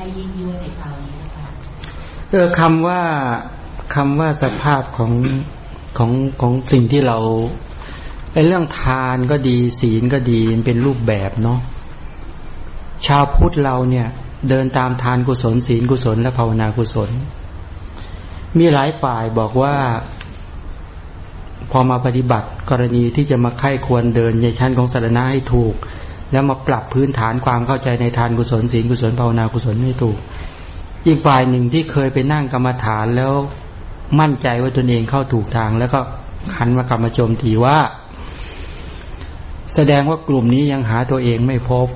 ให้ยิ่งยวดในคราวนี้นะคะเออคำว่าคำว่าสภาพของของของสิ่งที่เราไอ้เรื่องทานก็ดี ศีลก็ดีเป็นรูปแบบเนาะชาวพุทธเราเนี่ย เดินตามทานกุศล ศีลกุศล และภาวนากุศล มีหลายฝ่ายบอกว่า พอมาปฏิบัติกรณีที่จะมาไข้ควรเดินในชั้นของสารณะให้ถูก แล้วมาปรับพื้นฐานความเข้าใจในทานกุศลศีลกุศลภาวนากุศลให้ถูก อีกฝ่ายหนึ่งที่เคยไปนั่งกรรมฐานแล้วมั่นใจว่าตนเองเข้าถูกทาง แล้วก็ขันมากรรมโจมตีว่า แสดงว่ากลุ่มนี้ยังหาตัวเองไม่พบ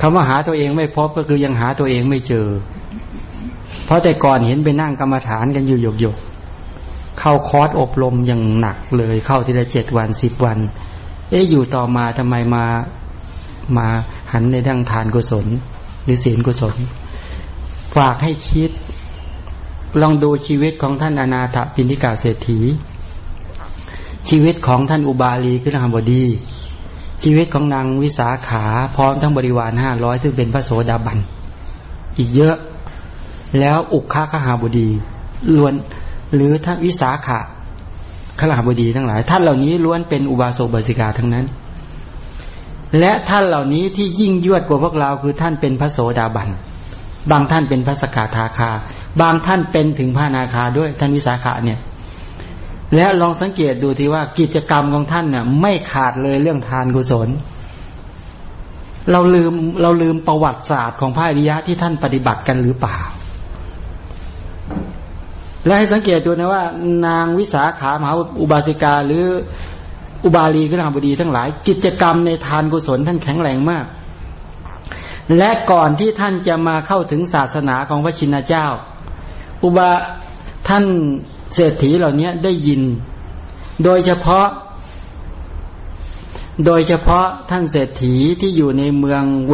คำว่าหาตัวเองไม่พบก็คือยังหาตัวเองไม่เจอ เพราะแต่ก่อนเห็นไปนั่งกรรมฐานกันอยู่หยกหยกเข้าคอร์สอบรมอย่างหนักเลยเข้าทีละเจ็ดวันสิบวัน เอ๊ะอยู่ต่อมาทำไมมามาหันในดั้งทานกุศล หรือศีลกุศล ฝากให้คิด ลองดูชีวิตของท่านอนาถปิณิกาเศรษฐี ชีวิตของท่านอุบาลีขึ้นหบดี ชีวิตของนางวิสาขาพร้อมทั้งบริวารห้าร้อยซึ่งเป็นพระโสดาบัน อีกเยอะ แล้วอุกคาขหาบดีล้วนหรือท่านวิสาขะ ขหาบดีทั้งหลาย ท่านเหล่านี้ล้วนเป็นอุบาสกบาสิกาทั้งนั้น และท่านเหล่านี้ที่ยิ่งยวดกว่าพวกเราคือท่านเป็นพระโสดาบันบางท่านเป็นพระสกทาคา บางท่านเป็นถึงพระนาคาด้วยท่านวิสาขะเนี่ย แล้วลองสังเกตดูทีว่ากิจกรรมของท่านเนี่ยไม่ขาดเลยเรื่องทานกุศล เราลืมเราลืมประวัติศาสตร์ของพระอริยะที่ท่านปฏิบัติกันหรือเปล่า และให้สังเกตดูนะว่า นางวิสาขามหาอุบาสิกาหรืออุบาลีขึ้นบดีทั้งหลาย กิจกรรมในทานกุศลท่านแข็งแรงมาก และก่อนที่ท่านจะมาเข้าถึงศาสนาของพระชินเจ้า อุบาท่านเศรษฐีเหล่านี้ได้ยิน โดยเฉพาะ โดยเฉพาะท่านเศรษฐีที่อยู่ในเมืองเว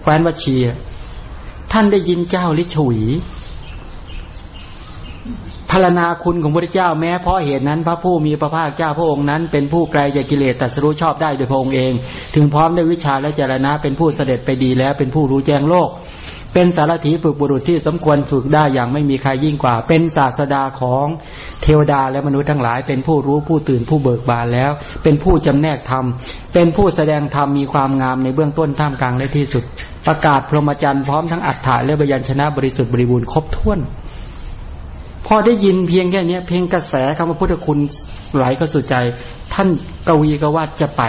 แคว้นวชีท่านได้ยินเจ้าลิฉุย พารณาคุณของพระเจ้าแม้เพราะเหตุนั้น พระผู้มีพระภาคเจ้าพระองค์นั้น เป็นผู้ไกลจากกิเลสตัสรู้ชอบได้โดยพระองค์เอง ถึงพร้อมด้วยวิชาและเจรณะเป็นผู้เสด็จไปดีแล้วเป็นผู้รู้แจ้งโลก เป็นสารถีฝึกบุรุษที่สมควรฝึกได้อย่างไม่มีใครยิ่งกว่า เป็นศาสดาของเทวดาและมนุษย์ทั้งหลาย เป็นผู้รู้ผู้ตื่นผู้เบิกบานแล้ว เป็นผู้จำแนกธรรม เป็นผู้แสดงธรรมมีความงามในเบื้องต้นท่ามกลางและที่สุด ประกาศพรหมจรรย์พร้อมทั้งอัฏฐะและบยัญชนะบริสุทธิ์บริบูรณ์ครบถ้วน พอได้ยินเพียงแค่นี้เพียงกระแสคำว่าพุทธคุณไหลเข้าสู่ใจ ท่านกวีกวาดจะไป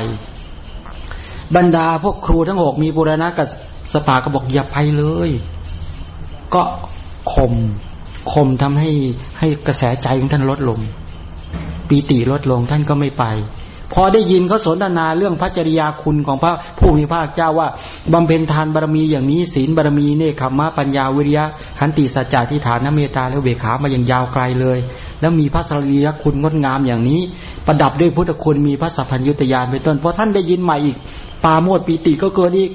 บรรดาพวกครูทั้งหกมีบุรณะกับสปาก็บอกอย่าไปเลย ก็ข่มข่มทำให้ให้กระแสใจของท่านลดลงปีติลดลงท่านก็ไม่ไป พอได้ยินเขาสนทนาเรื่องพระจริยาคุณของพระผู้มีพระเจ้าว่าบำเพ็ญทานบารมีอย่างนี้ศีลบารมีเนคขมะปัญญาวิริยะขันติสัจจะทิฏฐานเมตตาและเบขามาอย่างยาวไกลเลย แล้วมีพระสรีระคุณงดงามอย่างนี้ ประดับด้วยพุทธคุณมีพระสัพพัญญุตยานเป็นต้นพอท่านได้ยินใหม่อีก ปาโมดปีติก็เกิดอีก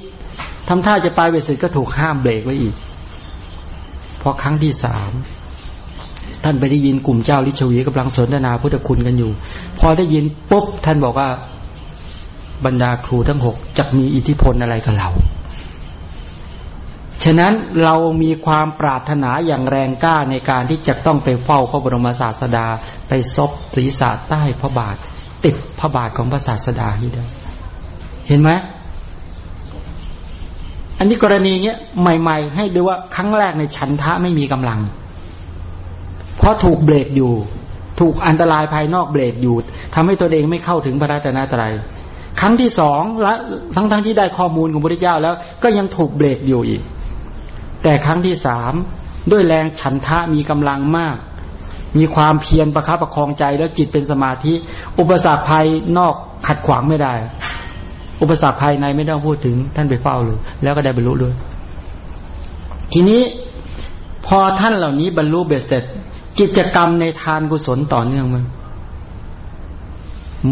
ทำท่าจะไปเวสิก็ถูกห้ามเบรกไว้อีกพอครั้งที่สาม ท่านไปได้ยินกลุ่มเจ้าลิชวีกำลังสนทนาพุทธคุณกันอยู่ พอได้ยินปุ๊บท่านบอกว่าบรรดาครูทั้งหกจะมีอิทธิพลอะไรกับเรา ฉะนั้นเรามีความปรารถนาอย่างแรงกล้าในการที่จะต้องไปเฝ้าพระบรมศาสดา ไปซบศีรษะใต้พระบาท ติดพระบาทของพระศาสดาให้ได้เห็นไหมอันนี้กรณีเนี้ยใหม่ ๆ ให้ดูว่าครั้งแรกในฉันทะไม่มีกำลัง เพราะถูกเบรกอยู่ ถูกอันตรายภายนอกเบรกอยู่ทำให้ตัวเองไม่เข้าถึงพระราตนตรัย ครั้งที่สองและทั้งทั้งที่ได้ข้อมูลของพระเจ้าแล้วก็ยังถูกเบรกอยู่อีก แต่ครั้งที่สามด้วยแรงฉันทะมีกำลังมาก มีความเพียรประคับประคองใจแล้วจิตเป็นสมาธิ อุปสรรคภายนอกขัดขวางไม่ได้ อุปสรรคภายในไม่ต้องพูดถึงท่านไปเฝ้าเลยแล้วก็ได้บรรลุเลยทีนี้พอท่านเหล่านี้บรรลุเบ็ดเสร็จ กิจกรรมในทานกุศลต่อเนื่องมัน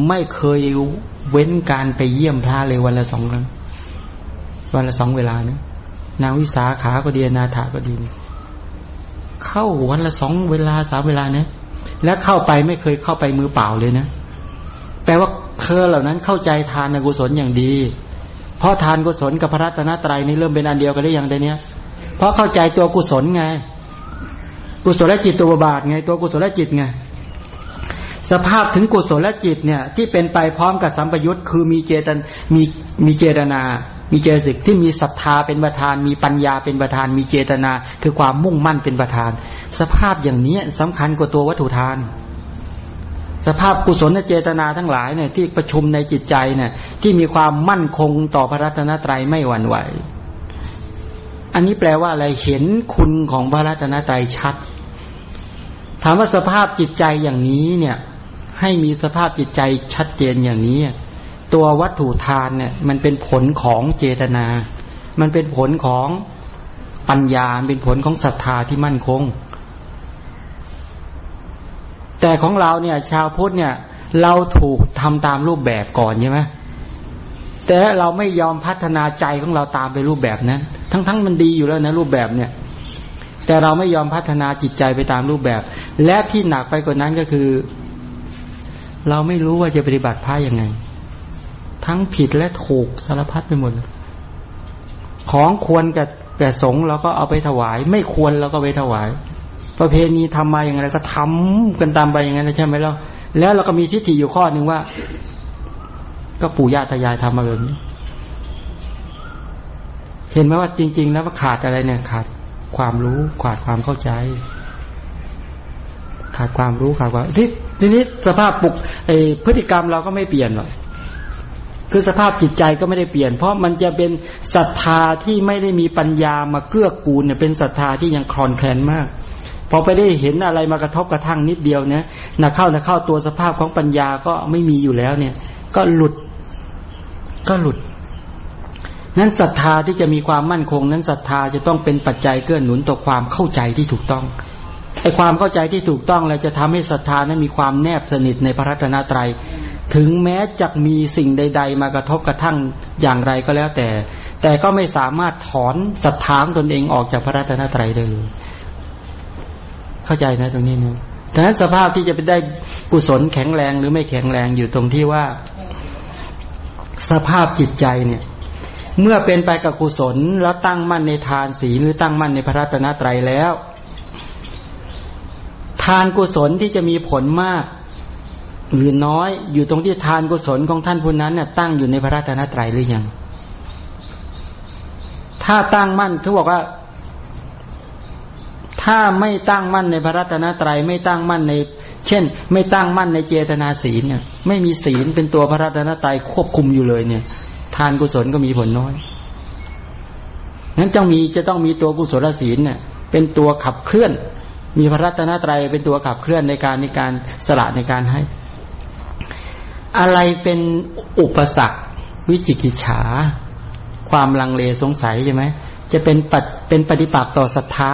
ไม่เคยเว้นการไปเยี่ยมพระเลยวันละสองครั้งวันละสองเวลานะนางวิสาขาก็ดีนาถาก็ดี เข้าวันละสองเวลาสามเวลาเนะและเข้าไปไม่เคยเข้าไปมือเปล่าเลยนะแปลว่าเธอเหล่านั้นเข้าใจทานกุศลอย่างดี เพราะทานกุศลกับพระรัตนตรัยนี่เริ่มเป็นอันเดียวกันได้อย่างเดียวนี้ยเพราะเข้าใจตัวกุศลไง กุศลจิตตัวบาทไงตัวกุศลจิตไงสภาพถึงกุศลจิตเนี่ยที่เป็นไปพร้อมกับสัมปยุตคือมีเจตนมีมีเจตนา มีเจตสิกที่มีศรัทธาเป็นประธาน มีปัญญาเป็นประธาน มีเจตนา คือความมุ่งมั่นเป็นประธาน สภาพอย่างนี้สำคัญกว่าตัววัตถุทาน สภาพกุศลเจตนาทั้งหลายเนี่ยที่ประชุมในจิตใจเนี่ยที่มีความมั่นคงต่อพระรัตนตรัยไม่หวั่นไหว อันนี้แปลว่าอะไรเห็นคุณของพระรัตนตรัยชัด ถามว่าสภาพจิตใจอย่างนี้เนี่ย ให้มีสภาพจิตใจชัดเจนอย่างนี้ ตัววัตถุทานเนี่ย มันเป็นผลของเจตนา มันเป็นผลของปัญญาเป็นผลของศรัทธาที่มั่นคง แต่ของเราเนี่ย ชาวพุทธเนี่ย เราถูกทำตามรูปแบบก่อนใช่ไหมแต่เราไม่ยอมพัฒนาใจของเราตามไปรูปแบบนั้น ทั้งๆมันดีอยู่แล้วนะรูปแบบเนี่ย แต่เราไม่ยอมพัฒนาจิตใจไปตามรูปแบบ และที่หนักไปกว่านั้นก็คือ เราไม่รู้ว่าจะปฏิบัติพระยังไง ทั้งผิดและถูกสารพัดไปหมด ของควรกับแก่สงเราก็เอาไปถวาย ไม่ควรเราก็ไปถวาย ประเพณีทำมาอย่างไรก็ทำกันตามไปอย่างนั้นใช่ไหมล่ะแล้วเราก็มีทิฏฐิอยู่ข้อหนึ่งว่า ก็ปู่ย่าตายายทำมาแบบนี้เห็นไหมว่าจริง ๆ แล้วขาดอะไรเนี่ยขาด ความรู้ ขาดความเข้าใจ ขาดความรู้ขาดความที่ทีนี้สภาพปุกไอพฤติกรรมเราก็ไม่เปลี่ยนหรอกคือสภาพจิตใจก็ไม่ได้เปลี่ยน เพราะมันจะเป็นศรัทธาที่ไม่ได้มีปัญญามาเกื้อกูลเนี่ยเป็นศรัทธาที่ยังคลอนแคลนมากพอไปได้เห็นอะไรมากระทบกระทั่งนิดเดียวเนี่ยนักเข้านักเข้าตัวสภาพของปัญญาก็ไม่มีอยู่แล้วเนี่ย ก็หลุด ก็หลุด นั้นศรัทธาที่จะมีความมั่นคง นั้นศรัทธาจะต้องเป็นปัจจัยเกื้อหนุนต่อความเข้าใจที่ถูกต้องไอความเข้าใจที่ถูกต้องแล้วจะทำให้ศรัทธานั้นมีความแนบสนิทในพระรัตนตรัย ถึงแม้จะมีสิ่งใด ๆ มากระทบกระทั่งอย่างไรก็แล้วแต่ แต่ก็ไม่สามารถถอนศรัทธาตนเองออกจากพระรัตนตรัยได้เลย เข้าใจนะตรงนี้นะดังนั้นสภาพที่จะไปได้กุศลแข็งแรงหรือไม่แข็งแรงอยู่ตรงที่ว่า สภาพจิตใจเนี่ย เมื่อเป็นไปกับกุศลแล้วตั้งมั่นในทานศีลหรือตั้งมั่นในพระรัตนตรัยแล้ว ทานกุศลที่จะมีผลมาก หรือน้อยอยู่ตรงที่ทานกุศลของท่านผู้นั้นเนี่ยตั้งอยู่ในพระรัตนตรัยหรือยัง ถ้าตั้งมั่นเขาบอกว่า ถ้าไม่ตั้งมั่นในพระรัตนตรัยไม่ตั้งมั่นใน เช่น ไม่ตั้งมั่นในเจตนาศีลเนี่ย ไม่มีศีลเป็นตัวพระรัตนตรัยควบคุมอยู่เลยเนี่ย ทานกุศลก็มีผลน้อยนั้นต้องมีจะต้องมีตัวกุศลศีลเนี่ยเป็นตัวขับเคลื่อน มีพระรัตนตรัยเป็นตัวขับเคลื่อนในการในการสละในการให้ อะไรเป็นอุปสรรค วิจิกิจฉา ความลังเลสงสัยใช่ไหมจะเป็นปัดเป็นปฏิปักษ์ต่อศรัทธา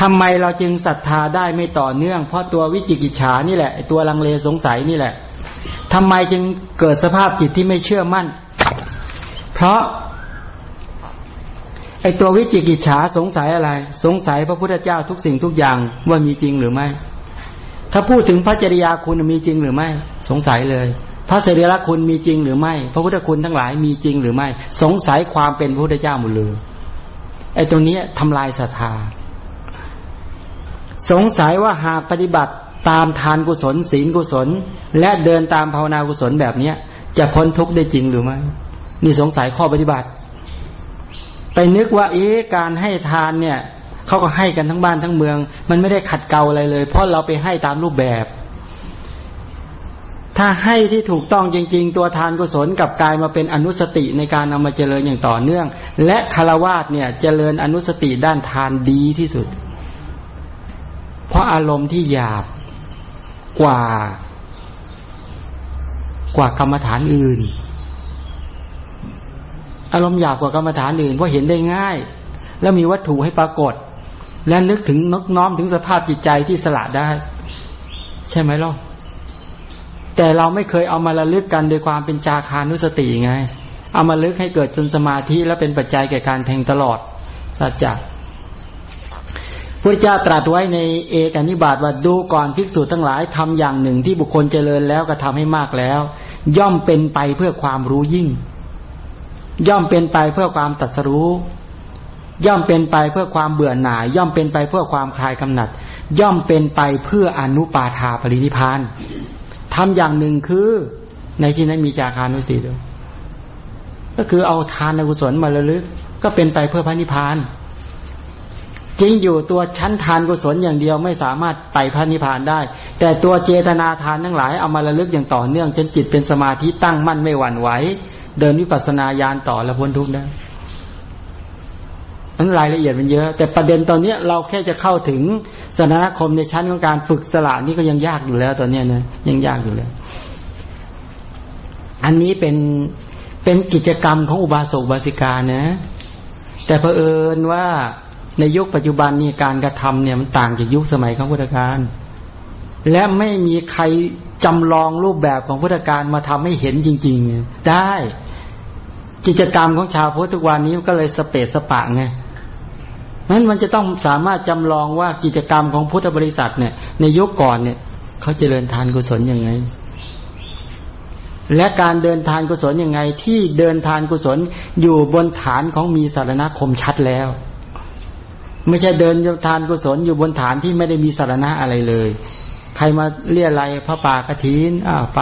ทำไมเราจึงศรัทธาได้ไม่ต่อเนื่อง เพราะตัววิจิกิจฉานี่แหละตัวลังเลสงสัยนี่แหละ ทำไมจึงเกิดสภาพจิตที่ไม่เชื่อมั่น เพราะไอตัววิจิกิจฉาสงสัยอะไร สงสัยพระพุทธเจ้าทุกสิ่งทุกอย่างว่ามีจริงหรือไม่ ถ้าพูดถึงพระจริยาคุณมีจริงหรือไม่ สงสัยเลย พระเสรีระคุณมีจริงหรือไม่ พระพุทธคุณทั้งหลายมีจริงหรือไม่ สงสัยความเป็นพระพุทธเจ้าหมดเลยไอ้ตรงนี้ทำลายศรัทธาสงสัยว่าหากปฏิบัติ ตามทานกุศล ศีลกุศล และเดินตามภาวนากุศลแบบเนี้ย จะพ้นทุกข์ได้จริงหรือไม่นี่สงสัยข้อปฏิบัติ ไปนึกว่าเอ๊ะการให้ทานเนี่ยเขาก็ให้กันทั้งบ้านทั้งเมือง มันไม่ได้ขัดเกลาอะไรเลย เพราะเราไปให้ตามรูปแบบ ถ้าให้ที่ถูกต้องจริง ๆ ตัวทานกุศลกับกลายมาเป็นอนุสติในการนำมาเจริญอย่างต่อเนื่อง และคารวาสเนี่ยเจริญอนุสติด้านทานดีที่สุด เพราะอารมณ์ที่หยาบ กว่ากว่ากรรมฐานอื่น อารมณ์หยาบกว่ากรรมฐานอื่นเพราะเห็นได้ง่าย แล้วมีวัตถุให้ปรากฏ และนึกถึงนกน้อมถึงสภาพจิตใจที่สละได้ ใช่ไหมล่ะแต่เราไม่เคยเอามาระลึกกันโดยความเป็นจาคานุสติไง เอามาลึกให้เกิดจนสมาธิและเป็นปัจจัยแก่การแทงตลอดสัจจะ พระเจ้าตรัสไว้ในเอกนิบาตว่าดูก่อนภิกษุทั้งหลายทำอย่างหนึ่งที่บุคคลเจริญแล้วก็ทำให้มากแล้ว ย่อมเป็นไปเพื่อความรู้ยิ่ง ย่อมเป็นไปเพื่อความตัดสรู้ ย่อมเป็นไปเพื่อความเบื่อหน่าย ย่อมเป็นไปเพื่อความคลายกำหนัด ย่อมเป็นไปเพื่ออนุปาทาปรินิพานทำอย่างหนึ่งคือในที่นั้นมีจาคานุสติด้วยก็คือเอาทานกุศลมาระลึก ก็เป็นไปเพื่อพระนิพพาน จริงอยู่ตัวชั้นทานกุศลอย่างเดียวไม่สามารถไปพระนิพพานได้ แต่ตัวเจตนาทานทั้งหลายเอามาระลึกอย่างต่อเนื่องจนจิตเป็นสมาธิตั้งมั่นไม่หวั่นไหวเดินวิปัสสนาญาณต่อและพ้นทุกข์ได้นั้นรายละเอียดมันเยอะ แต่ประเด็นตอนนี้เราแค่จะเข้าถึงสนานคมในชั้นของการฝึกสละนี่ก็ยังยากอยู่แล้วตอนนี้นะยังยากอยู่แล้ว อันนี้เป็นเป็นกิจกรรมของอุบาสกบาสิกานะ แต่เผอิญว่า ในยุคปัจจุบันนี้การกระทำเนี่ยมันต่างจากยุคสมัยของพุทธกาลและไม่มีใครจำลองรูปแบบของพุทธการมาทำให้เห็นจริง ๆ ได้ กิจกรรมของชาวพุทธทุกวันนี้ก็เลยสเปซสปะไงนั้นมันจะต้องสามารถจำลองว่ากิจกรรมของพุทธบริษัทเนี่ย ในยุคก่อนเนี่ยเขาเจริญทานกุศลยังไง และการเดินทานกุศลยังไง ที่เดินทานกุศลอยู่บนฐานของมีสารณคมชัดแล้ว ไม่ใช่เดินทานกุศลอยู่บนฐานที่ไม่ได้มีสารณะอะไรเลย ใครมาเรียอะไรพระป่ากระถินอ้าวไป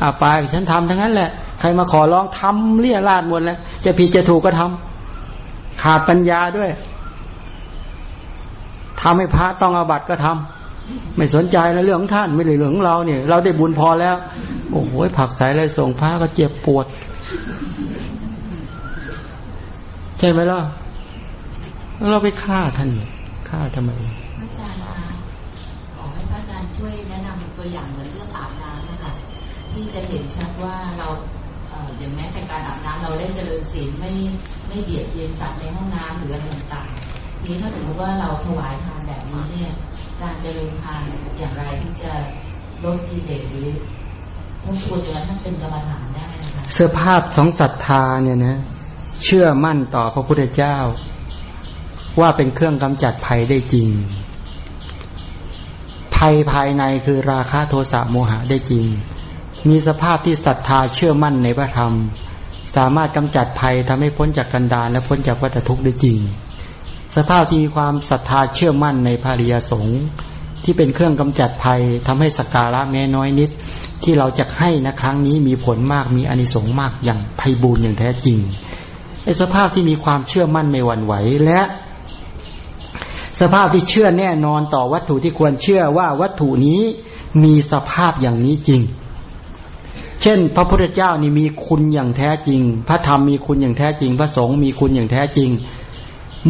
อ้าวไปฉันทำทั้งนั้นแหละ ใครมาขอร้องทำเรียราดหมดแล้ว จะผิดจะถูกก็ทำขาดปัญญาด้วยทำให้พระต้องอาบัติก็ทำไม่สนใจนเรื่องของท่านไม่เลยเรื่องของเราเนี่ย เราได้บุญพอแล้ว โอ้โหผักใสอะไรส่งพระก็เจ็บปวด ใช่ไหมล่ะ เราไปฆ่าท่านฆ่าทำไมช่วยแนะนำตัวอย่างเหมือนเรื่องอาบน้ำนะคะที่จะเห็นชัดว่าเราอย่างแม้แต่การอาบน้ำเราเล่นเจริญศีลไม่ไม่เบียดเบียนสัตว์ในห้องน้ำหรืออะไรต่างๆนี้ถ้าสมมติว่าเราถวายทานแบบนี้เนี่ย การเจริญทานอย่างไรที่จะลดกิเลสหรือต้องควรจะท่านเป็นกรรมฐานได้นะคะเสื้อภาพสองศรัทธาเนี่ยนะ เชื่อมั่นต่อพระพุทธเจ้า ว่าเป็นเครื่องกำจัดภัยได้จริง ภัยภายในคือราคะโทสะโมหะได้จริง มีสภาพที่ศรัทธาเชื่อมั่นในพระธรรม สามารถกำจัดภัยทำให้พ้นจากกันดารและพ้นจากวัฏทุกข์ได้จริง สภาพที่มีความศรัทธาเชื่อมั่นในภาริยสงฆ์ที่เป็นเครื่องกำจัดภัยทำให้สการะแม้น้อยนิด ที่เราจะให้นะครั้งนี้มีผลมากมีอนิสงส์มากอย่างไพบูรณ์อย่างแท้จริงไอ้สภาพที่มีความเชื่อมั่นไม่หวั่นไหวและ สภาพที่เชื่อแน่นอนต่อวัตถุที่ควรเชื่อว่าวัตถุนี้มีสภาพอย่างนี้จริง เช่น พระพุทธเจ้านี่มีคุณอย่างแท้จริง พระธรรมมีคุณอย่างแท้จริง พระสงฆ์มีคุณอย่างแท้จริง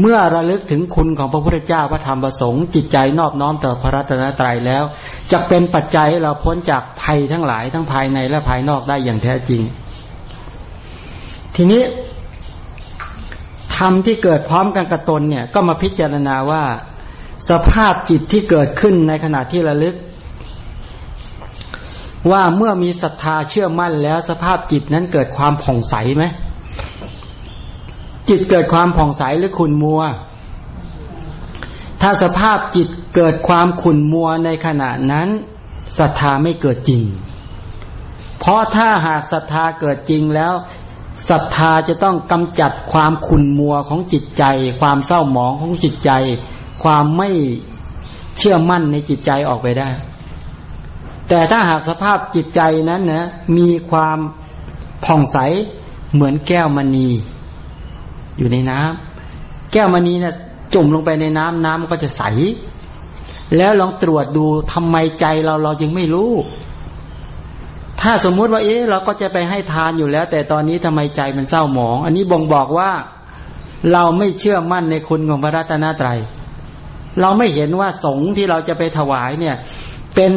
เมื่อระลึกถึงคุณของพระพุทธเจ้าพระธรรมพระสงฆ์จิตใจนอบน้อมต่อพระรัตนตรัยแล้วจะเป็นปัจจัยเราพ้นจากภัยทั้งหลายทั้งภายในและภายนอกได้อย่างแท้จริง ทีนี้ ธรรมที่เกิดพร้อมกันกับตนเนี่ย ก็มาพิจารณาว่า สภาพจิตที่เกิดขึ้นในขณะที่ระลึก ว่าเมื่อมีศรัทธาเชื่อมั่นแล้วสภาพจิตนั้นเกิดความผ่องใสไหมจิตเกิดความผ่องใสหรือขุนมัว ถ้าสภาพจิตเกิดความขุนมัวในขณะนั้นศรัทธาไม่เกิดจริง เพราะถ้าหากศรัทธาเกิดจริงแล้ว ศรัทธาจะต้องกำจัดความขุนมัวของจิตใจ ความเศร้าหมองของจิตใจ ความไม่เชื่อมั่นในจิตใจออกไปได้ แต่ถ้าหากสภาพจิตใจนั้นนะมีความผ่องใสเหมือนแก้วมณี อยู่ในน้ำแก้วมณีนะ่ะจุ่มลงไปในน้ำน้ำก็จะใส แล้วลองตรวจดูทำไมใจเราเราจึงไม่รู้ ถ้าสมมุติว่าเอ๊ะเราก็จะไปให้ทานอยู่แล้ว แต่ตอนนี้ทำไมใจมันเศร้าหมอง อันนี้บ่งบอกว่าเราไม่เชื่อมั่นในคุณของพระรัตนตรยัย เราไม่เห็นว่าสงที่เราจะไปถวายเนี่ย เป็น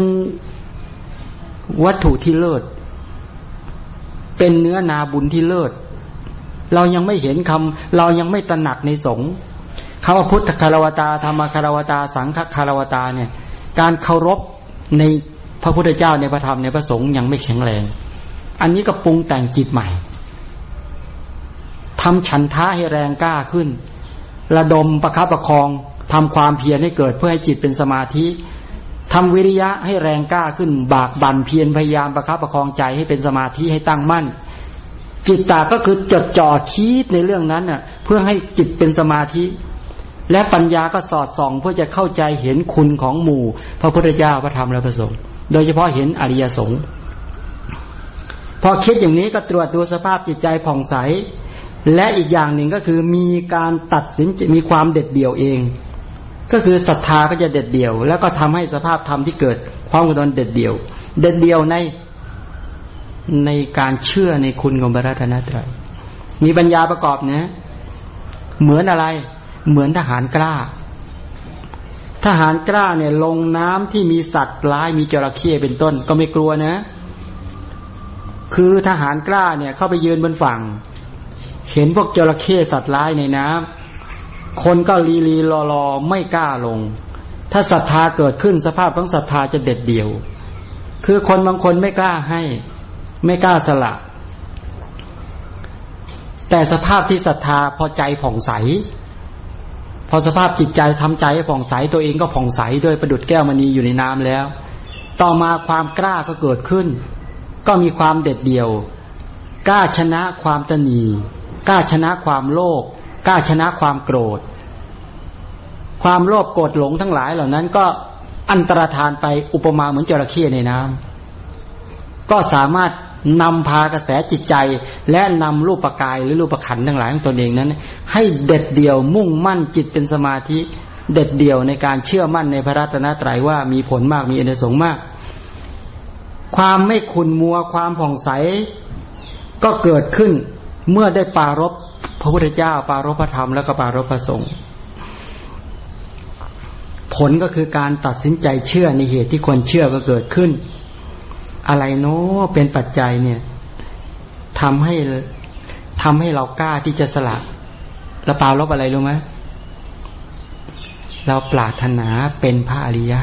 วัตถุที่เลิศ เป็นเนื้อนาบุญที่เลิศ เรายังไม่เห็นคำเรายังไม่ตระหนักในสงคำว่าพุทธคารวตาธรรมคารวตา สังฆคารวตาเนี่ย การเคารพใน พระพุทธเจ้าในพระธรรมในพระสงฆ์ยังไม่แข็งแรง อันนี้ก็ปรุงแต่งจิตใหม่ทำฉันท้าให้แรงกล้าขึ้น ระดมประคับประคองทำความเพียรให้เกิดเพื่อให้จิตเป็นสมาธิทำวิริยะให้แรงกล้าขึ้น บากบั่นเพียรพยายามประคับประคองใจให้เป็นสมาธิให้ตั้งมั่น จิตตาก็คือจดจ่อคิดในเรื่องนั้นน่ะ เพื่อให้จิตเป็นสมาธิ และปัญญาก็สอดส่องเพื่อจะเข้าใจเห็นคุณของหมู่ พระพุทธเจ้าพระธรรมและพระสงฆ์ โดยเฉพาะเห็นอริยสงฆ์พอคิดอย่างนี้ก็ตรวจดูสภาพจิตใจผ่องใส และอีกอย่างหนึ่งก็คือมีการตัดสินมีความเด็ดเดี่ยวเอง ก็คือศรัทธาก็จะเด็ดเดี่ยว แล้วก็ทำให้สภาพธรรมที่เกิดความกระดอนเด็ดเดี่ยว เด็ดเดี่ยวในในการเชื่อในคุณของพระรัตนตรัยมีปัญญาประกอบนะ เหมือนอะไร เหมือนทหารกล้า ทหารกล้าเนี่ย ลงน้ำที่มีสัตว์ร้ายมีจระเข้เป็นต้น ก็ไม่กลัวนะ คือทหารกล้าเนี่ย เข้าไปยืนบนฝั่ง เห็นพวกจระเข้สัตว์ร้ายในน้ำคนก็ลีลีรอรอไม่กล้าลง ถ้าศรัทธาเกิดขึ้นสภาพของศรัทธาจะเด็ดเดี่ยว คือคนบางคนไม่กล้าให้ ไม่กล้าสละ แต่สภาพที่ศรัทธาพอใจผ่องใส พอสภาพจิตใจทำใจให้ผ่องใสตัวเองก็ผ่องใสโดยประดุดแก้วมณีอยู่ในน้ำแล้ว ต่อมาความกล้าก็เกิดขึ้น ก็มีความเด็ดเดี่ยว กล้าชนะความตนีกล้าชนะความโลภกล้าชนะความโกรธ ความโลภโกรธหลงทั้งหลายเหล่านั้นก็อันตรธานไปอุปมาเหมือนจระเข้ในน้ำก็สามารถ นำพากระแสจิตใจ และนำรูปปกายหรือรูปขันทั้งหลายของตนเองนั้น ให้เด็ดเดี่ยวมุ่งมั่นจิตเป็นสมาธิ เด็ดเดี่ยวในการเชื่อมั่นในพระรัตนตรัยว่ามีผลมากมีอเนกสงมาก ความไม่ขุนมัวความผ่องใส ก็เกิดขึ้นเมื่อได้ปารบพระพุทธเจ้า ปารบพระธรรมแล้วก็ปารบพระสงฆ์ผลก็คือการตัดสินใจเชื่อในเหตุที่ควรเชื่อก็เกิดขึ้น อะไรเนาะเป็นปัจจัยเนี่ยทำให้ทำให้เรากล้าที่จะสละแล้วปล่าลบอะไรรู้ไหมเราปรารถนาเป็นพระอริยะ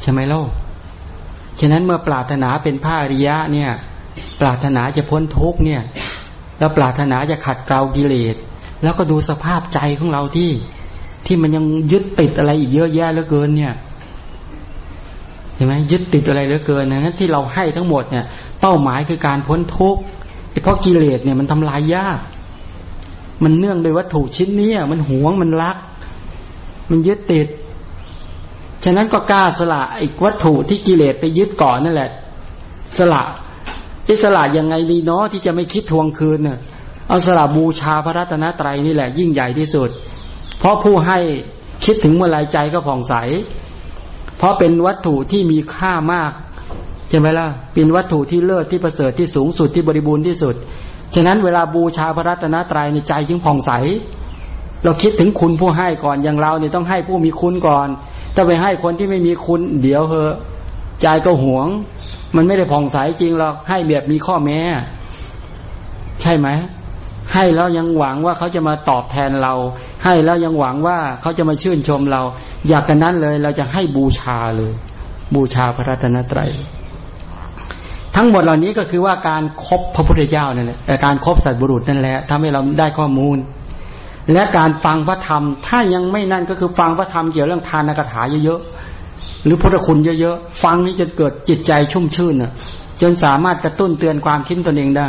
ใช่ไหมล่ะฉะนั้นเมื่อปรารถนาเป็นพระอริยะเนี่ย ปรารถนาจะพ้นทุกเนี่ยแล้วปรารถนาจะขัดเกลากิเลสแล้วก็ดูสภาพใจของเราที่ที่มันยังยึดติดอะไรอีกเยอะแยะเหลือเกินเนี่ย ช่ไหมยึดติดอะไรเหลือเกินนะนั้นที่เราให้ทั้งหมดเนี่ย เป้าหมายคือการพ้นทุกข์เพราะกิเลสเนี่ยมันทำลายยาก มันเนื่องโดยวัตถุชิ้นนี้มันหวงมันรัก มันยึดติด ฉะนั้นก็กล้าสละอีกวัตถุที่กิเลสไปยึดก่อนนั่นแหละ สละอิสละยังไงดีเนาะที่จะไม่คิดทวงคืนเน่ะเอาสละบูชาพระรัตนตรัยนี่แหละ ยิ่งใหญ่ที่สุด เพราะผู้ให้คิดถึงเมื่อไรใจก็ผ่องใส เพราะเป็นวัตถุที่มีค่ามากใช่ไหมล่ะเป็นวัตถุที่เลิศที่ประเสริฐที่สูงสุดที่บริบูรณ์ที่สุด ฉะนั้นเวลาบูชาพระรัตนตรัยในใจจึงผ่องใส เราคิดถึงคุณผู้ให้ก่อนอย่างเราเนี่ยต้องให้ผู้มีคุณก่อน ถ้าไปให้คนที่ไม่มีคุณ เดี๋ยวเหอะใจก็หวง มันไม่ได้ผ่องใสจริงหรอกให้แบบมีข้อแม้ ใช่ไหม ให้แล้วยังหวังว่าเขาจะมาตอบแทนเรา ให้แล้วยังหวังว่าเขาจะมาชื่นชมเรา อยากกันนั้นเลย เราจะให้บูชาเลย บูชาพระรัตนตรัย ทั้งหมดเหล่านี้ก็คือว่าการครบพระพุทธเจ้านั่นแหละการครบสัตบุรุษนั่นแหละทำให้เราได้ข้อมูล และการฟังพระธรรม ถ้ายังไม่นั่นก็คือฟังพระธรรมเกี่ยวเรื่องทานกถาเยอะๆหรือพุทธคุณเยอะๆฟังนี้จะเกิดจิตใจชุ่มชื่นน่ะ จนสามารถกระตุ้นเตือนความคิดตนเองได้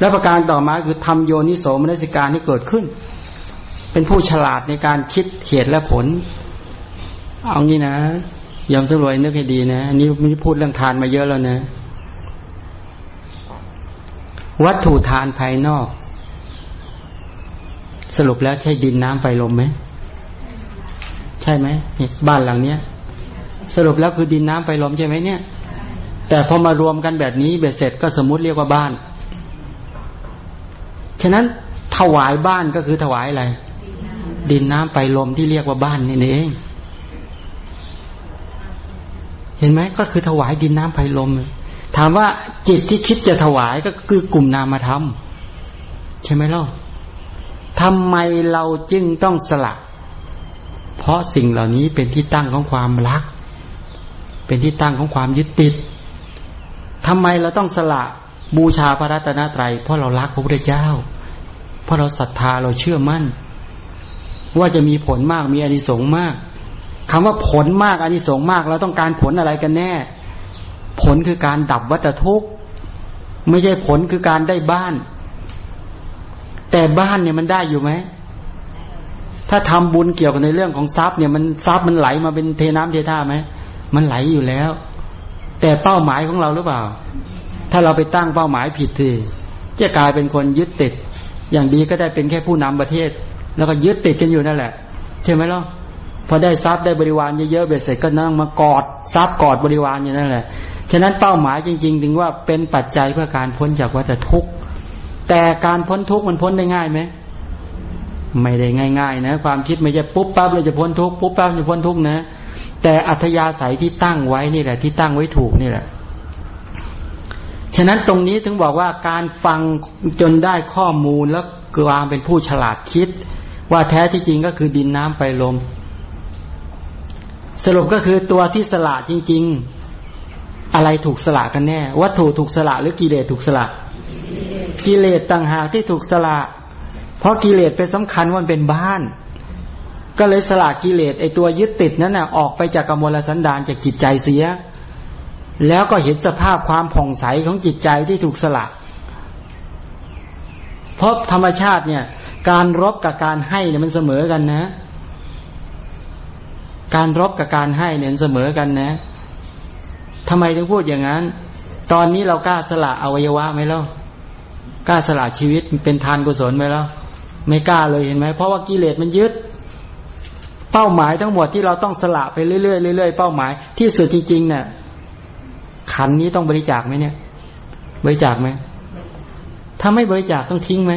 และประการต่อมาคือทำโยนิโสมนสิการที่เกิดขึ้น เป็นผู้ฉลาดในการคิดเหตุและผล เอางี้นะยอมตำรวจนึกให้ดีนะนี่มีพูดเรื่องทานมาเยอะแล้วนะ วัตถุทานภายนอก สรุปแล้วใช่ดินน้ำไฟลมไหมใช่ไหมบ้านหลังเนี้ย สรุปแล้วคือดินน้ำไฟลมใช่ไหมเนี่ย แต่พอมารวมกันแบบนี้เบ็ดเสร็จก็สมมติเรียกว่าบ้าน ฉะนั้นถวายบ้านก็คือถวายอะไร ดินน้ำไฟลมที่เรียกว่าบ้านนี่เอง เห็นไหมก็คือถวายดินน้ำไฟลม ถามว่าจิตที่คิดจะถวายก็คือกลุ่มนามธรรมใช่ไหมล่ะทำไมเราจึงต้องสละ เพราะสิ่งเหล่านี้เป็นที่ตั้งของความรัก เป็นที่ตั้งของความยึดติดทำไมเราต้องสละ บูชาพระรัตนตรัยเพราะเรารักพระพุทธเจ้า เพราะเราศรัทธาเราเชื่อมั่น ว่าจะมีผลมากมีอานิสงส์มากคำว่าผลมากอานิสงส์มากเราต้องการผลอะไรกันแน่ ผลคือการดับวัฏทุกข์ ไม่ใช่ผลคือการได้บ้าน แต่บ้านเนี่ยมันได้อยู่ไหมถ้าทำบุญเกี่ยวกับในเรื่องของทรัพย์เนี่ยมันทรัพย์มันไหลมาเป็นเทน้ำเทท่าไหมมันไหลอยู่แล้ว แต่เป้าหมายของเราหรือเปล่า ถ้าเราไปตั้งเป้าหมายผิดทีจะกลายเป็นคนยึดติด อย่างดีก็ได้เป็นแค่ผู้นำประเทศ แล้วก็ยึดติดกันอยู่นั่นแหละ ใช่ไหมล่ะพอได้ทรัพย์ได้บริวารเยอะๆเบ็ดเสร็จก็นั่งมากอดทรัพย์กอดบริวารอยู่นั่นแหละ ฉะนั้นเป้าหมายจริง ๆ ถึงว่าเป็นปัจจัยเพื่อการพ้นจากวัฏทุกข์แต่การพ้นทุกข์มันพ้นได้ง่ายไหมไม่ได้ง่าย ๆ นะ ความคิดไม่ใช่ปุ๊บปั๊บเราจะพ้นทุกข์ปุ๊บปั๊บจะพ้นทุกข์นะ แต่อัธยาศัยที่ตั้งไว้นี่แหละ ที่ตั้งไว้ถูกนี่แหละ ฉะนั้นตรงนี้ถึงบอกว่าการฟังจนได้ข้อมูลแล้วกวางเป็นผู้ฉลาดคิด ว่าแท้ที่จริงก็คือดินน้ำไฟลม สรุปก็คือตัวที่สละจริง ๆ อะไรถูกสละกันแน่ วัตถุถูกสละหรือกิเลสถูกสละ กิเลสต่างหากที่ถูกสละ เพราะกิเลสเป็นสำคัญว่ามันเป็นบ้าน ก็เลยสละกิเลสไอตัวยึดติดนั้นน่ะออกไปจากกมลสันดานจากจิตใจเสีย แล้วก็เห็นสภาพความผ่องใสของจิตใจที่ถูกสละ เพราะธรรมชาติเนี่ย การรบกับการให้เนี่ยมันเสมอกันนะ การรบกับการให้เนี่ยเสมอกันนะทำไมถึงพูดอย่างนั้น ตอนนี้เรากล้าสละอวัยวะไหมล่ะกล้าสละชีวิตเป็นทานกุศลไหมล่ะไม่กล้าเลยเห็นไหมเพราะว่ากิเลสมันยึดเป้าหมายทั้งหมดที่เราต้องสละไปเรื่อยๆเรื่อยๆเป้าหมายที่สุดจริงๆเนี่ย ขันนี้ต้องบริจาคไหมเนี่ย บริจาคไหมถ้าไม่บริจาคต้องทิ้งไหม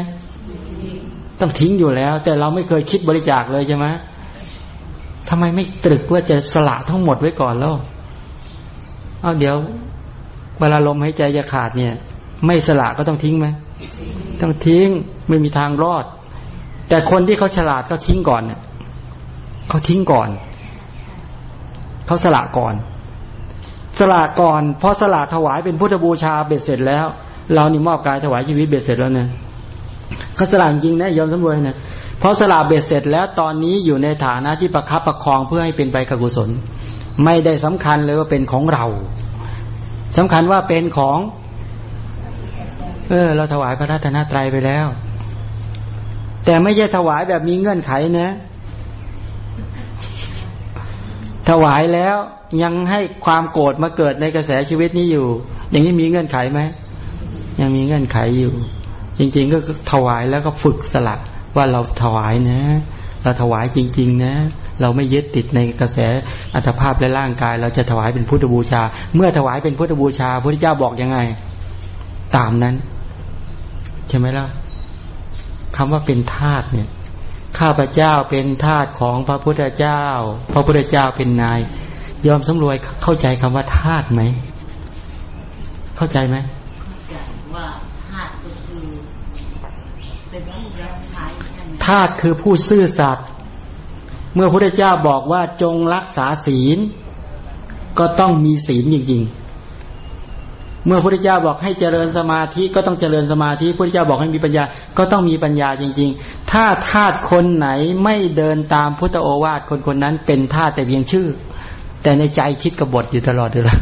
ต้องทิ้งอยู่แล้ว แต่เราไม่เคยคิดบริจาคเลยใช่ไหมทำไมไม่ตรึกว่าจะสละทั้งหมดไว้ก่อนแล้วเอาเดี๋ยว เวลาลมหายใจจะขาดเนี่ย ไม่สละก็ต้องทิ้งไหมต้องทิ้งไม่มีทางรอด แต่คนที่เขาฉลาดเขาทิ้งก่อนเนี่ยเขาทิ้งก่อนเขาสละก่อน สละก่อนพราะสละถวายเป็นพุทธบูชาเบ็ดเสร็จแล้ว เรานี่มอบกายถวายชีวิตเบ็ดเสร็จแล้วเนี่ยเขาสละจริงนะยอมสำรวยนะพราะสละเบ็ดเสร็จแล้วตอนนี้อยู่ในฐานะที่ประคับประคองเพื่อให้เป็นไปกุศล ไม่ได้สำคัญเลยว่าเป็นของเราสำคัญว่าเป็นของ เออ เราถวายพระรัตนตรัยไปแล้ว แต่ไม่ใช่ถวายแบบมีเงื่อนไขนะ ถวายแล้วยังให้ความโกรธมาเกิดในกระแสชีวิตนี้อยู่ อย่างนี้มีเงื่อนไขไหมยังมีเงื่อนไขอยู่ จริงๆก็ถวายแล้วก็ฝึกสละว่าเราถวายนะ เราถวายจริง ๆ นะ เราไม่ยึดติดในกระแสอัตภาพและร่างกาย เราจะถวายเป็นพุทธบูชา เมื่อถวายเป็นพุทธบูชาพระพุทธเจ้าบอกยังไง ตามนั้น ใช่ไหมล่ะคำว่าเป็นทาสเนี่ย ข้าพเจ้าเป็นทาสของพระพุทธเจ้า พระพุทธเจ้าเป็นนาย ยอมสำรวยเข้าใจคำว่าทาสไหม เข้าใจไหมว่าธาตุก็คือเป็นผู้รับใช้นั่นเองทาสคือผู้ซื่อสัตย์เมื่อพระพุทธเจ้าบอกว่าจงรักษาศีล ก็ต้องมีศีลจริงๆ เมื่อพระพุทธเจ้าบอกให้เจริญสมาธิก็ต้องเจริญสมาธิพระพุทธเจ้าบอกให้มีปัญญาก็ต้องมีปัญญาจริง ๆ ถ้าทาสคนไหนไม่เดินตามพุทธโอวาทคนคนนั้นเป็นทาสแต่เพียงชื่อ แต่ในใจคิดกบฏอยู่ตลอดเวลา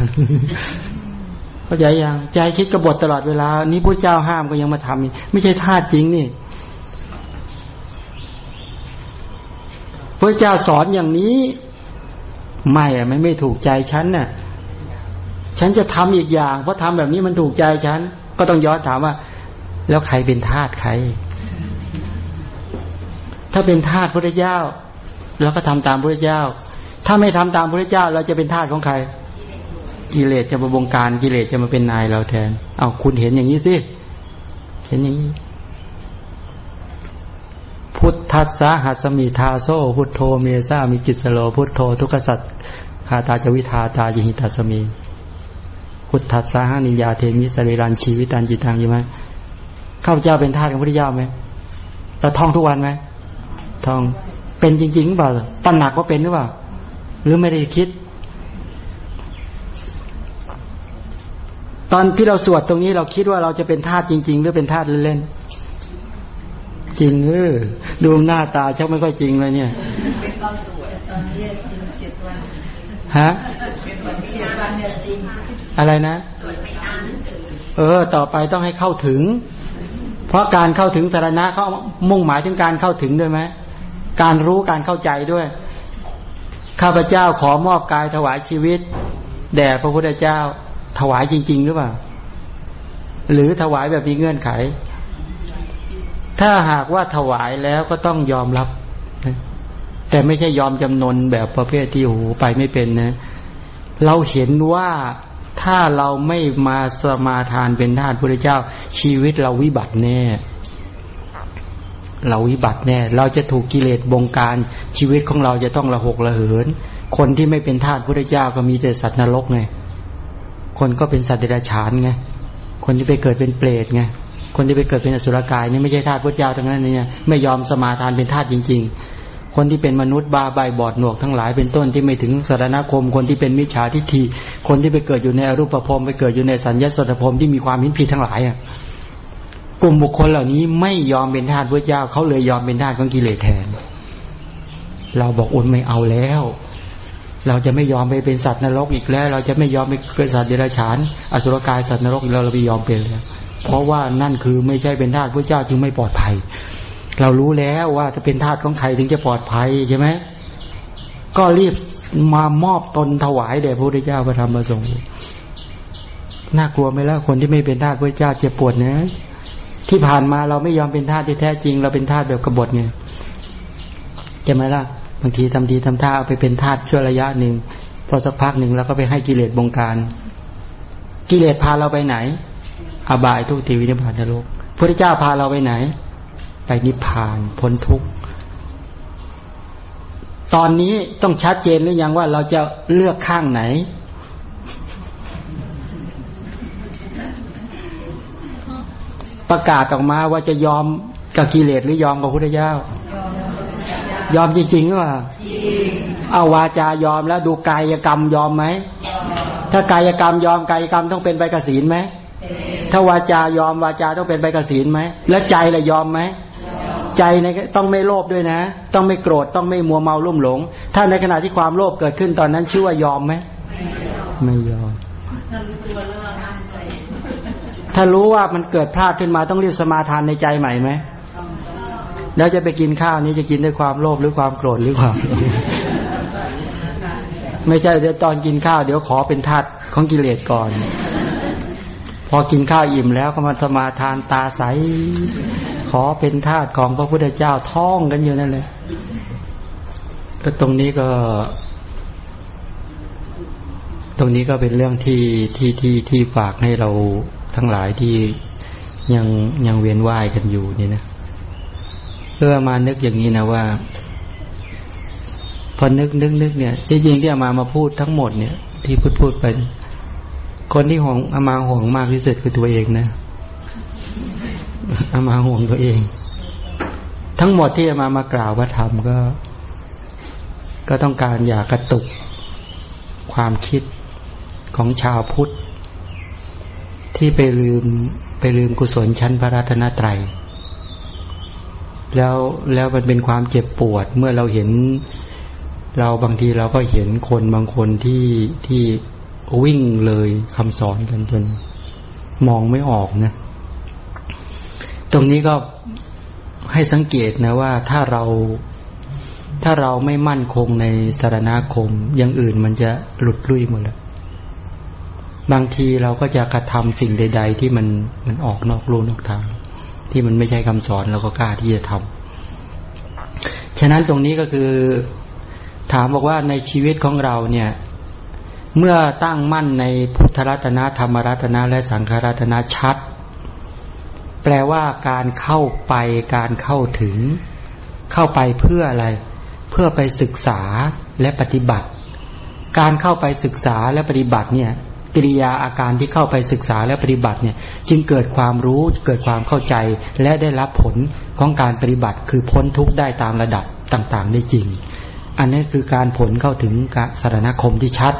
เข้าใจยังใจคิดกบฏตลอดเวลา นี้พระเจ้าห้ามก็ยังมาทำอีกไม่ใช่ทาสจริงนี่พระเจ้าสอนอย่างนี้ ไม่อะไม่ไม่ถูกใจฉันน่ะ ฉันจะทำอีกอย่าง เพราะทำแบบนี้มันถูกใจฉัน ก็ต้องย้อนถามว่า แล้วใครเป็นทาสใคร ถ้าเป็นทาสพระเจ้าเราก็ทำตามพระเจ้า ถ้าไม่ทำตามพระเจ้า เราจะเป็นทาสของใคร กิเลสจะมาบงการกิเลสจะมาเป็นนายเราแทน เอาคุณเห็นอย่างนี้สิเห็นอย่างนี้พุทธัสสาหัสมิ ทาโส พุทโธเม สามิกิสสะโร พุทโธทุกขัสสะ ฆาตา จะ วิธาตาจะ หิตัสสะ เม พุทธัสสะหานิยาเทมิสริรันชีวิตันจิตังใช่ไหมข้าพเจ้าเป็นทาสของพระเจ้าไหมเราท่องทุกวันไหมท่องเป็นจริงๆหรือเปล่าตั้งหนักว่าเป็นหรือเปล่า หรือไม่ได้คิด ตอนที่เราสวดตรงนี้เราคิดว่าเราจะเป็นทาสจริง ๆ หรือเป็นทาสเล่นๆจริงเออดูหน้าตาชักไม่ค่อยจริงเลยเนี่ยเป็นความสวยตอนนี้จริงเจ็ดวัน ฮะอะไรนะ เออ ต่อไปต้องให้เข้าถึง เพราะการเข้าถึงสารณะเขามุ่งหมายถึงการเข้าถึงด้วยไหมการรู้การเข้าใจด้วย ข้าพเจ้าขอมอบกายถวายชีวิต แด่พระพุทธเจ้า ถวายจริง ๆ หรือเปล่า หรือถวายแบบมีเงื่อนไข ถ้าหากว่าถวายแล้วก็ต้องยอมรับ แต่ไม่ใช่ยอมจำนนแบบประเภทที่โอ้โหไปไม่เป็นนะ เราเห็นว่าถ้าเราไม่มาสมาทานเป็นทาสพระเจ้า ชีวิตเราวิบัติแน่ เราวิบัติแน่ เราจะถูกกิเลสบงการ ชีวิตของเราจะต้องระหกระเหิน คนที่ไม่เป็นทาสพระเจ้าก็มีแต่สัตว์นรกไงคนก็เป็นสัตว์เดรัจฉานไงคนที่ไปเกิดเป็นเปรตไงคนที่ไปเกิดเป็นอสุรกายนี่ไม่ใช่ทาสพระเจ้าทั้งนั้นเนี่ยไม่ยอมสมาทานเป็นทาสจริง ๆ คนที่เป็นมนุษย์บาใบบอดหนวกทั้งหลายเป็นต้นที่ไม่ถึงสารณคม คนที่เป็นมิจฉาทิฏฐิคนที่ไปเกิดอยู่ในอรูปภพไปเกิดอยู่ในสัญญาสัตภพที่มีความหินผิดทั้งหลายอะกลุ่มบุคคลเหล่านี้ไม่ยอมเป็นทาสพระเจ้าเขาเลยยอมเป็นทาสของกิเลสแทน เราบอกอุนไม่เอาแล้ว เราจะไม่ยอมไปเป็นสัตว์นรกอีกแล้ว เราจะไม่ยอมไปเกิดสัตว์เดรัจฉาน อสุรกายสัตว์นรกอีกแล้วเราไม่ยอมเป็นแล้วเพราะว่านั่นคือไม่ใช่เป็นทาสพระเจ้าจึงไม่ปลอดภัย เรารู้แล้วว่าจะเป็นทาสของใครถึงจะปลอดภัยใช่ไหมก็รีบมามอบตนถวายแด่พระพุทธเจ้าพระธรรมพระสงฆ์น่ากลัวไหมล่ะคนที่ไม่เป็นทาสพระเจ้าเจ็บปวดเนะที่ผ่านมาเราไม่ยอมเป็นทาสที่แท้จริง เราเป็นทาสแบบกบฏไงใช่ไหมล่ะบางทีทำทีทำท่าเอาไปเป็นทาสชั่วระยะหนึ่งพอสักพักหนึ่งแล้วก็ไปให้กิเลสบงการ กิเลสพาเราไปไหน อบายทุกทีวินิพพานนรกพระเจ้าพาเราไปไหน ไปนิพพาน พ้นทุกข์ตอนนี้ต้องชัดเจนหรือยังว่าเราจะเลือกข้างไหน ประกาศออกมาว่าจะยอมกับกิเลสหรือยอมกับพุทธเจ้ายอมจริงๆหรือเปล่าเอาวาจายอมแล้วดูกายกรรมยอมไหม ถ้ากายกรรมยอมกายกรรมต้องเป็นใบกระศีลไหมถ้าวาจายอมวาจาต้องเป็นใบกระศีลไหม แล้วใจละยอมไหม ใจในต้องไม่โลภด้วยนะ ต้องไม่โกรธต้องไม่มัวเมาลุ่มหลง ถ้าในขณะที่ความโลภเกิดขึ้นตอนนั้นชื่อว่ายอมไหมไม่ยอมถ้ารู้ว่ามันเกิดพลาดขึ้นมาต้องรีบสมาทานในใจใหม่ไหมแล้วจะไปกินข้าวนี้จะกินด้วยความโลภหรือความโกรธหรือความไม่ใช่เดี๋ยวตอนกินข้าวเดี๋ยวขอเป็นทาสของกิเลสก่อน พอกินข้าวอิ่มแล้วก็มาสมาทานตาใส ขอเป็นทาสของพระพุทธเจ้าท่องกันอยู่นั่นเลยก็ตรงนี้ก็ ตรงนี้ก็เป็นเรื่องที่ที่ที่ที่ฝากให้เราทั้งหลายที่ยังยังเวียนว่ายกันอยู่นี่นะเพื่อมานึกอย่างนี้นะว่า พอนึกนึกนึกเนี่ยที่จริงที่อามามาพูดทั้งหมดเนี่ย ที่พูดพูดไป คนที่ห่วงอามาห่วงมากที่สุดคือตัวเองนะ อามาห่วงตัวเอง ทั้งหมดที่อามามากล่าวว่าทำก็ ก็ต้องการอยากกระตุกความคิดของชาวพุทธ ที่ไปลืมไปลืมกุศลชั้นพระรัตนตรัย แล้วแล้วมันเป็นความเจ็บปวดเมื่อเราเห็น เราบางทีเราก็เห็นคนบางคนที่ที่วิ่งเลยคำสอนกันจน มองไม่ออกนะ ตรงนี้ก็ให้สังเกตนะว่าถ้าเราถ้าเราไม่มั่นคงในสารณคมอย่างอื่นมันจะหลุดลุ่ยหมดแล้วบางทีเราก็จะกระทำสิ่งใด ๆ ที่มันมันออกนอกรูนอกทาง ที่มันไม่ใช่คำสอนเราก็กล้าที่จะทำฉะนั้นตรงนี้ก็คือ ถามบอกว่าในชีวิตของเราเนี่ย เมื่อตั้งมั่นในพุทธรัตนะธรรมรัตนะและสังฆรัตนะชัด แปลว่าการเข้าไปการเข้าถึง เข้าไปเพื่ออะไร เพื่อไปศึกษาและปฏิบัติ การเข้าไปศึกษาและปฏิบัติเนี่ยกิริยาอาการที่เข้าไปศึกษาและปฏิบัติเนี่ย จึงเกิดความรู้เกิดความเข้าใจและได้รับผลของการปฏิบัติ คือพ้นทุกข์ได้ตามระดับต่างๆได้จริง อันนี้คือการผลเข้าถึงสารณคมที่ชัด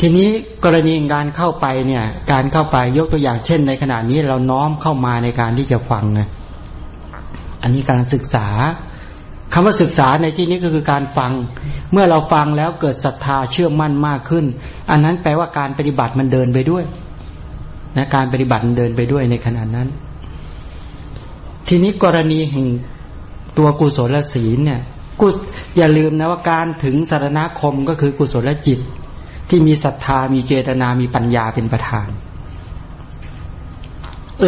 ทีนี้กรณีการเข้าไปเนี่ย การเข้าไปยกตัวอย่างเช่น ในขณะนี้เราน้อมเข้ามาในการที่จะฟังไงอันนี้การศึกษาคำว่าศึกษาในที่นี้ก็คือการฟัง เมื่อเราฟังแล้วเกิดศรัทธาเชื่อมั่นมากขึ้น อันนั้นแปลว่าการปฏิบัติมันเดินไปด้วยนะการปฏิบัติมันเดินไปด้วยในขณะนั้น ทีนี้กรณีแห่งตัวกุศลศีลเนี่ยกุอย่าลืมนะว่าการถึงสารณคมก็คือกุศลจิต ที่มีศรัทธามีเจตนามีปัญญาเป็นประธาน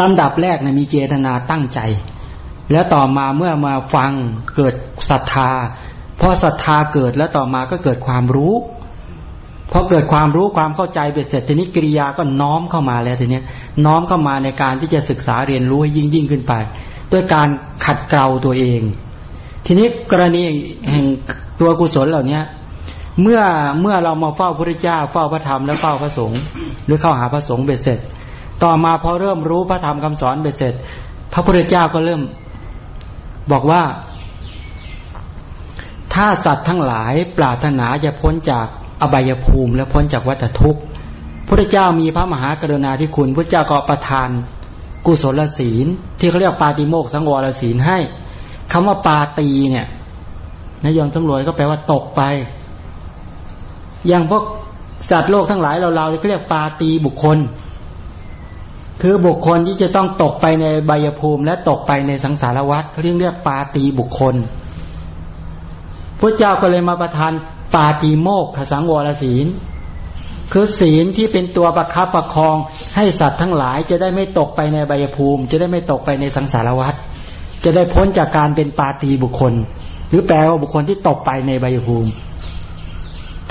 ลำดับแรกนะมีเจตนาตั้งใจ แล้วต่อมาเมื่อมาฟังเกิดศรัทธาพอศรัทธาเกิดแล้วต่อมาก็เกิดความรู้พอเกิดความรู้ความเข้าใจไปเสร็จทีนี้กิริยาก็น้อมเข้ามาแล้วทีนี้น้อมเข้ามาในการที่จะศึกษาเรียนรู้ให้ยิ่งยิ่งขึ้นไป ด้วยการขัดเกลาตัวเอง ทีนี้กรณีแห่งตัวกุศลเหล่านี้ เมื่อเมื่อเรามาเฝ้าพระเจ้า เฝ้าพระธรรมและเฝ้าพระสงฆ์หรือเข้าหาพระสงฆ์เบ็ดเสร็จ ต่อมาพอเริ่มรู้พระธรรมคำสอนเบ็ดเสร็จ พระพุทธเจ้าก็เริ่ม บอกว่า ถ้าสัตว์ทั้งหลายปรารถนาจะพ้นจากอบายภูมิ และพ้นจากวัฏทุกข์พระเจ้ามีพระมหากรุณาธิคุณพระเจ้าก็ประทาน กุศลศีล ที่เขาเรียกปาติโมกสังวรศีลให้คำว่าปาตีเนี่ยนายยมตำรวจก็แปลว่าตกไป อย่างพวกสัตว์โลกทั้งหลายเราเราเรียกปาตีบุคคล คือบุคคลที่จะต้องตกไปในใบยภูมิ และตกไปในสังสารวัฏเขาเรียกเรียกปาตีบุคคลพระเจ้าก็เลยมาประทานปาติโมกขสังวรศีล คือศีลที่เป็นตัวประคับประคองให้สัตว์ทั้งหลาย จะได้ไม่ตกไปในใบยภูมิ จะได้ไม่ตกไปในสังสารวัฏจะได้พ้นจากการเป็นปาตีบุคคล หรือแปลว่าบุคคลที่ตกไปในใบยภูมิ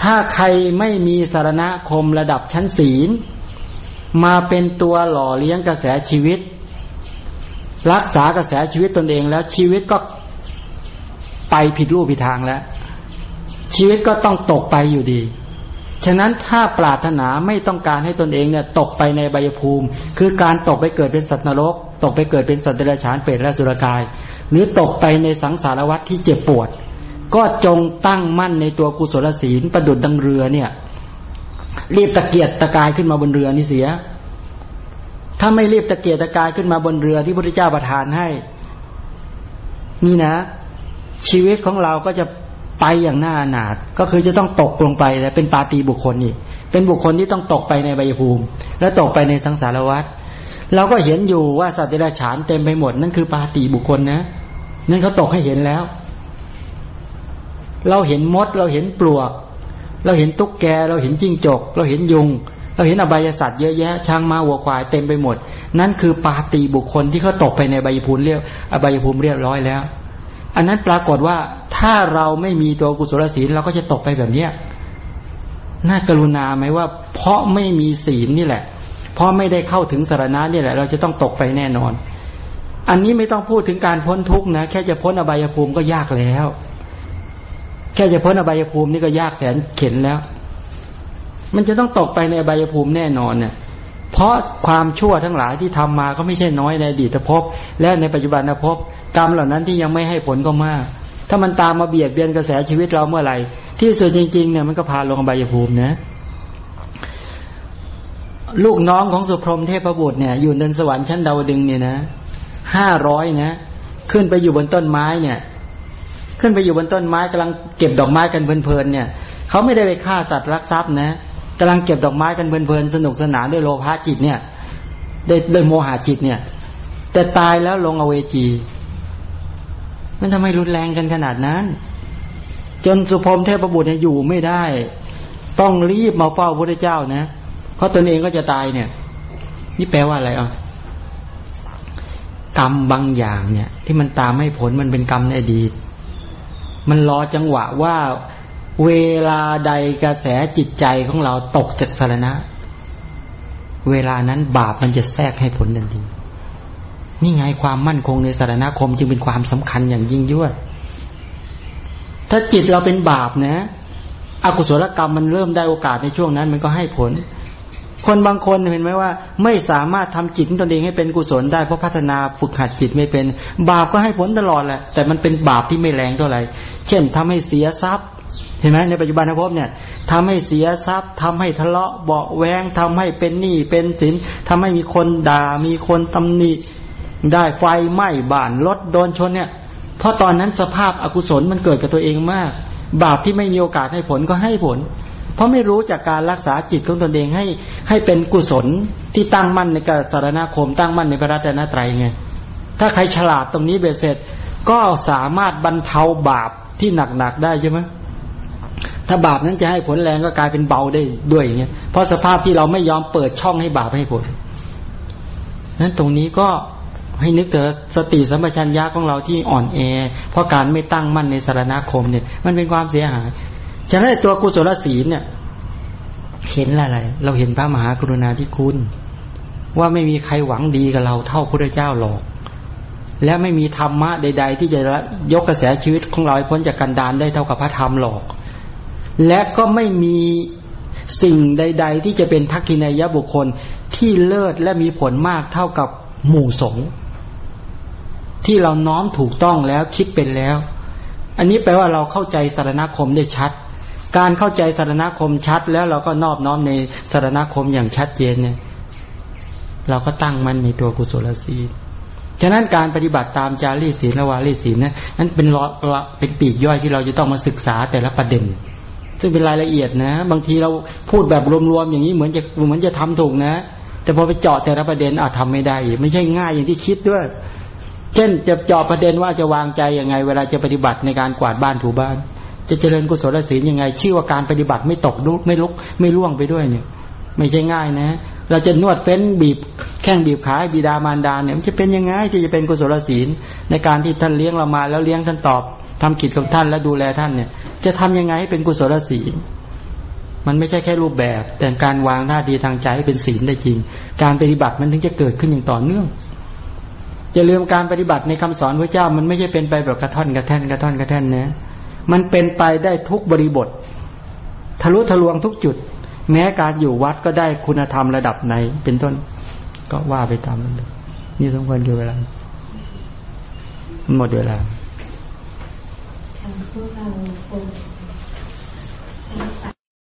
ถ้าใครไม่มีสารณคมระดับชั้นศีล มาเป็นตัวหล่อเลี้ยงกระแสชีวิต รักษากระแสชีวิตตนเองแล้วชีวิตก็ไปผิดรูปผิดทางแล้ว ชีวิตก็ต้องตกไปอยู่ดี ฉะนั้นถ้าปรารถนาไม่ต้องการให้ตนเองเนี่ย ตกไปในใบภูมิ คือการตกไปเกิดเป็นสัตว์นรก ตกไปเกิดเป็นสัตว์เดรัจฉานเปรตและสุรกาย หรือตกไปในสังสารวัฏที่เจ็บปวด ก็จงตั้งมั่นในตัวกุศลศีลประดุดดังเรือเนี่ย รีบตะเกียกตะกายขึ้นมาบนเรือนี่เสีย ถ้าไม่รีบตะเกียกตะกายขึ้นมาบนเรือที่พระพุทธเจ้าประทานให้ นี่นะ ชีวิตของเราก็จะไปอย่างหน้าหนาดก็คือจะต้องตกลงไปและเป็นปาตีบุคคลนี่เป็นบุคคลที่ต้องตกไปในใบภูมิ และตกไปในสังสารวัฏเราก็เห็นอยู่ว่าสัตว์เดรัจฉานเต็มไปหมดนั่นคือปาตีบุคคลนะนั่นเขาตกให้เห็นแล้ว เราเห็นมด เราเห็นปลวก เราเห็นตุ๊กแก เราเห็นจิ้งจก เราเห็นยุง เราเห็นอบายสัตว์เยอะแยะช้างมาวัวควายเต็มไปหมด นั่นคือปาตีบุคคลที่เขาตกไปในใบภูมิเรียบอบายภูมิเรียบร้อยแล้ว อันนั้นปรากฏว่าถ้าเราไม่มีตัวกุศลศีลเราก็จะตกไปแบบเนี้ยน่ากรุณาไหมว่า เพราะไม่มีศีลนี่แหละ เพราะไม่ได้เข้าถึงสารณะนี่แหละ เราจะต้องตกไปแน่นอน อันนี้ไม่ต้องพูดถึงการพ้นทุกข์นะ แค่จะพ้นอบายภูมิก็ยากแล้ว แค่จะพ้นอบายภูมินี่ก็ยากแสนเข็นแล้ว มันจะต้องตกไปในอบายภูมิแน่นอนเนี่ยเพราะความชั่วทั้งหลายที่ทำมาก็ไม่ใช่น้อยในอดีตภพ และในปัจจุบันภพกรรมเหล่านั้นที่ยังไม่ให้ผลก็มาก ถ้ามันตามมาเบียดเบียนกระแสชีวิตเราเมื่อไหร่ ที่สุดจริงๆเนี่ยมันก็พาลงอบายภูมินะ ลูกน้องของสุพรมเทพบุตรเนี่ย อยู่ในสวรรค์ชั้นดาวดึงเนี่ยนะห้าร้อยนะ ขึ้นไปอยู่บนต้นไม้เนี่ย ขึ้นไปอยู่บนต้นไม้กำลังเก็บดอกไม้กันเพลินๆเนี่ยเขาไม่ได้ไปฆ่าสัตว์รักทรัพย์นะกำลังเก็บดอกไม้กันเพลินๆสนุกสนานด้วยโลภะจิตเนี่ยด้วยด้วยโมหะจิตเนี่ย แต่ตายแล้วลงอเวจี มันทำไมรุนแรงกันขนาดนั้น จนสุพรมเทพบุตรเนี่ยอยู่ไม่ได้ ต้องรีบมาเฝ้าพระเจ้านะ เพราะตนเองก็จะตายเนี่ย นี่แปลว่าอะไรอะกรรมบางอย่างเนี่ย ที่มันตามให้ผลมันเป็นกรรมในอดีต มันรอจังหวะว่าเวลาใดกระแสจิตใจของเราตกจากสารณะ เวลานั้นบาปมันจะแทรกให้ผลทันทีนี่ไงความมั่นคงในสารณคมจึงเป็นความสำคัญอย่างยิ่งยวดถ้าจิตเราเป็นบาปนะอกุศลกรรมมันเริ่มได้โอกาสในช่วงนั้น มันก็ให้ผล คนบางคนเห็นไหมว่า ไม่สามารถทำจิตตนเองให้เป็นกุศลได้เพราะพัฒนาฝึกหัดจิตไม่เป็น บาปก็ให้ผลตลอดแหละแต่มันเป็นบาปที่ไม่แรงเท่าไหร่เช่นทำให้เสียทรัพย์ เห็นไหมในปัจจุบันภพเนี่ยทำให้เสียทรัพย์ทำให้ทะเลาะเบาแวงทำให้เป็นหนี้เป็นสินทำให้มีคนด่ามีคนตำหนิได้ไฟไหม้บ้านรถโดนชนเนี่ย เพราะตอนนั้นสภาพอากุศลมันเกิดกับตัวเองมาก บาปที่ไม่มีโอกาสให้ผลก็ให้ผล เพราะไม่รู้จากการรักษาจิตของตนเองให้ให้เป็นกุศลที่ตั้งมั่นในกสารนาคม ตั้งมั่นในพระรัตนตรัยไงถ้าใครฉลาดตรงนี้เบ็ดเสร็จ ก็สามารถบรรเทาบาปที่หนักๆได้ใช่ไหมถ้าบาปนั้นจะให้ผลแรงก็กลายเป็นเบาได้ด้วยอย่างเงี้ยเพราะสภาพที่เราไม่ยอมเปิดช่องให้บาปให้ผลนั้นตรงนี้ก็ให้นึกถึงสติสัมปชัญญะของเราที่อ่อนแอ เพราะการไม่ตั้งมั่นในสารณคมเนี่ย มันเป็นความเสียหาย ฉะนั้นตัวกุศลศีลเนี่ย เห็นอะไร เราเห็นพระมหากรุณาธิคุณ ว่าไม่มีใครหวังดีกับเราเท่าพระเจ้าหรอก และไม่มีธรรมะใด ๆ ที่จะยกกระแสชีวิตของเราให้พ้นจากกันดานได้เท่ากับพระธรรมหรอก และก็ไม่มีสิ่งใด ๆ ที่จะเป็นทักษินายบุคคลที่เลิศและมีผลมากเท่ากับหมู่สงฆ์ที่เราน้อมถูกต้องแล้วคิดเป็นแล้ว อันนี้แปลว่าเราเข้าใจสารณคมได้ชัด การเข้าใจสารณคมชัด แล้วเราก็นอบน้อมในสารณคมอย่างชัดเจนเนี่ย เราก็ตั้งมันในตัวกุศลศีลฉะนั้นการปฏิบัติตามจารีศีลและวารีศีลนะนั้นเป็นละเป็นปีกย่อยที่เราจะต้องมาศึกษาแต่ละประเด็น ซึ่งเป็นรายละเอียดนะ บางทีเราพูดแบบรวมๆอย่างนี้เหมือนจะเหมือนจะทำถูกนะ แต่พอไปเจาะแต่ละประเด็นอาจทำไม่ได้ ไม่ใช่ง่ายอย่างที่คิดด้วย เช่นจะเจาะประเด็นว่าจะวางใจยังไง เวลาจะปฏิบัติในการกวาดบ้านถูบ้าน จะเจริญกุศลศีลยังไง ชื่อว่าการปฏิบัติไม่ตกลุกไม่ลุกไม่ล่วงไปด้วยเนี่ย ไม่ใช่ง่ายนะ เราจะนวดเฟ้นบีบแข้งบีบขาบิดามารดาเนี่ยมันจะเป็นยังไงที่จะเป็นกุศลศีลในการที่ท่านเลี้ยงเรามาแล้วเลี้ยงท่านตอบทำกิจของท่านและดูแลท่านเนี่ย จะทำยังไงให้เป็นกุศลศีลมันไม่ใช่แค่รูปแบบ แต่การวางท่าทีทางใจให้เป็นศีลได้จริง การปฏิบัติมันถึงจะเกิดขึ้นอย่างต่อเนื่องอย่าลืมการปฏิบัติในคำสอนพระเจ้ามันไม่ใช่เป็นไปแบบกระท่อนกระแท่นกระท่อนกระแท่นนะ มันเป็นไปได้ทุกบริบท ทะลุทะลวงทุกจุด แม้การอยู่วัดก็ได้คุณธรรมระดับไหนเป็นต้น ก็ว่าไปตามนั้นเลยนี่สมควรอยู่เวลาหมดเวลาทางพวกเราคง